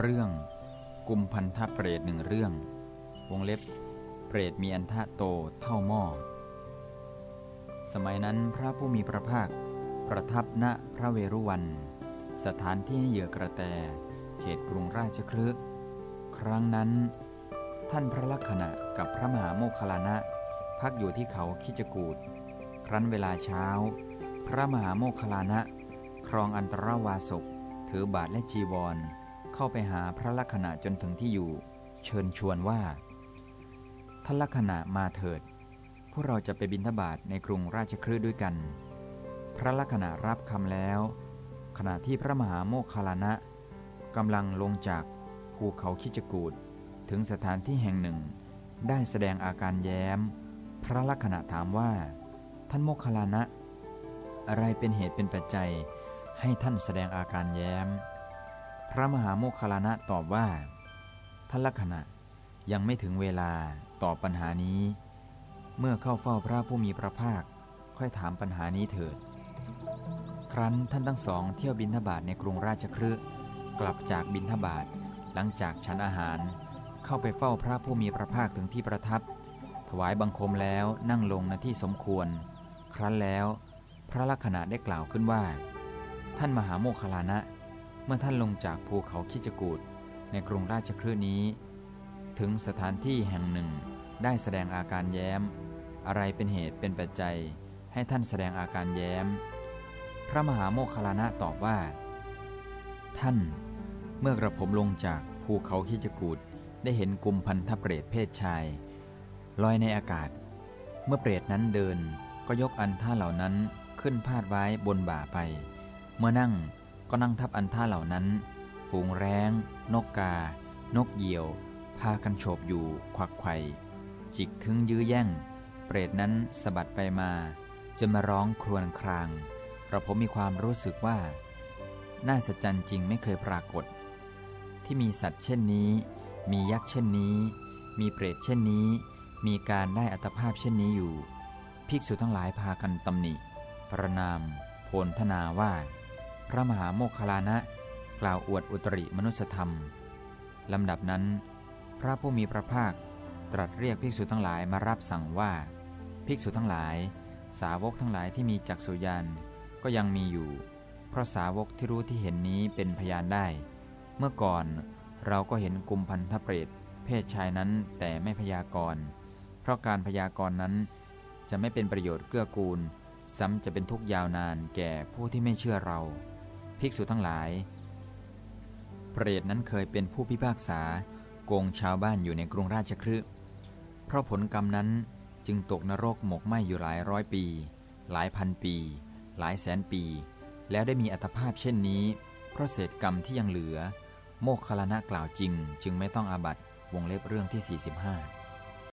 เรื่อง กุมพันธะเปรตหนึ่งเรื่อง วงเล็บ เปรตมีอันทะโตเท่าหม้อ สมัยนั้นพระผู้มีพระภาค ประทับณพระเวรุวัน สถานที่ให้เหยื่อกระแต เขตกรุงราชคลึครั้งนั้น ท่านพระลักษณะกับพระมหาโมคคลานะ พักอยู่ที่เขาคิจกูดครั้นเวลาเช้า พระมหาโมคคลานะ ครองอันตรวาสกถือบาทและจีวร เข้าไปหาพระลักษณะจนถึงที่อยู่ เชิญชวนว่าท่านลักษณะมาเถิด พวกเราจะไปบิณฑบาตในกรุงราชคลืด้วยกัน พระลักษณะรับคำแล้ว ขณะที่พระมหาโมคคลานะกำลังลงจากภูเขาคิจกูดถึงสถานที่แห่งหนึ่ง ได้แสดงอาการแย้ม พระลักษณะถามว่า ท่านโมคคลานะ อะไรเป็นเหตุเป็นปัจจัยให้ท่านแสดงอาการแย้ม พระมหาโมคคลานะตอบว่าท่านลักษณะยังไม่ถึงเวลาตอบปัญหานี้ เมื่อเข้าเฝ้าพระผู้มีพระภาค ค่อยถามปัญหานี้เถิด ครั้นท่านทั้งสองเที่ยวบินทบาทในกรุงราชครืกลับจากบินทบาทหลังจากฉันอาหาร เข้าไปเฝ้าพระผู้มีพระภาคถึงที่ประทับ ถวายบังคมแล้วนั่งลงณที่สมควร ครั้นแล้ว พระลักษณะได้กล่าวขึ้นว่า ท่านมหาโมคคลานะ เมื่อท่านลงจากภูเขาคิจกูดในกรุงราชคลื่นนี้ ถึงสถานที่แห่งหนึ่งได้แสดงอาการแย้ม อะไรเป็นเหตุเป็นปัจจัยให้ท่านแสดงอาการแย้ม พระมหาโมคคลานะตอบว่า ท่านเมื่อกระผมลงจากภูเขาคิจกูดได้เห็นกลุ่มพันธเปรตเพศชาย ลอยในอากาศ เมื่อเปรตนั้นเดินก็ยกอันท่าเหล่านั้นขึ้นพาดไว้บนบ่าไป เมื่อนั่ง ก็นั่งทับอันท่าเหล่านั้น ฝูงแร้ง นกกา นกเหยี่ยว พากันโฉบอยู่ควักไข่จิกถึงยื้อแย่ง เปรตนั้นสะบัดไปมา จนมาร้องครวญครางเราผมมีความรู้สึกว่า น่าสะใจจริงไม่เคยปรากฏ ที่มีสัตว์เช่นนี้ มียักษ์เช่นนี้ มีเปรตเช่นนี้ มีการได้อัตภาพเช่นนี้อยู่ ภิกษุทั้งหลายพากันตำหนิ ประนาม โพลธนาว่า ระมหาโมคคลานะ กล่าวอวดอุตริมนุสธรรม ลำดับนั้น พระผู้มีพระภาคตรัสเรียกภิกษุทั้งหลายมารับสั่งว่า ภิกษุทั้งหลาย สาวกทั้งหลายที่มีจักษุยานก็ยังมีอยู่ เพราะสาวกที่รู้ที่เห็นนี้เป็นพยานได้ เมื่อก่อนเราก็เห็นกุมพันธเปรตเพศชายนั้นแต่ไม่พยากรณ์เพราะการพยากรณ์นั้นจะไม่เป็นประโยชน์เกื้อกูล ซ้ำจะเป็นทุกยาวนานแก่ผู้ที่ไม่เชื่อเรา ภิกษุทั้งหลาย เปรตนั้นเคยเป็นผู้พิพากษาโกงชาวบ้านอยู่ในกรุงราชคฤห์เพราะผลกรรมนั้นจึงตกนรกหมกไหมอยู่หลายร้อยปี หลายพันปี หลายแสนปี แล้วได้มีอัตภาพเช่นนี้ เพราะเศษกรรมที่ยังเหลือ โมกขลานะกล่าวจริง จึงไม่ต้องอาบัตวงเล็บเรื่องที่ 45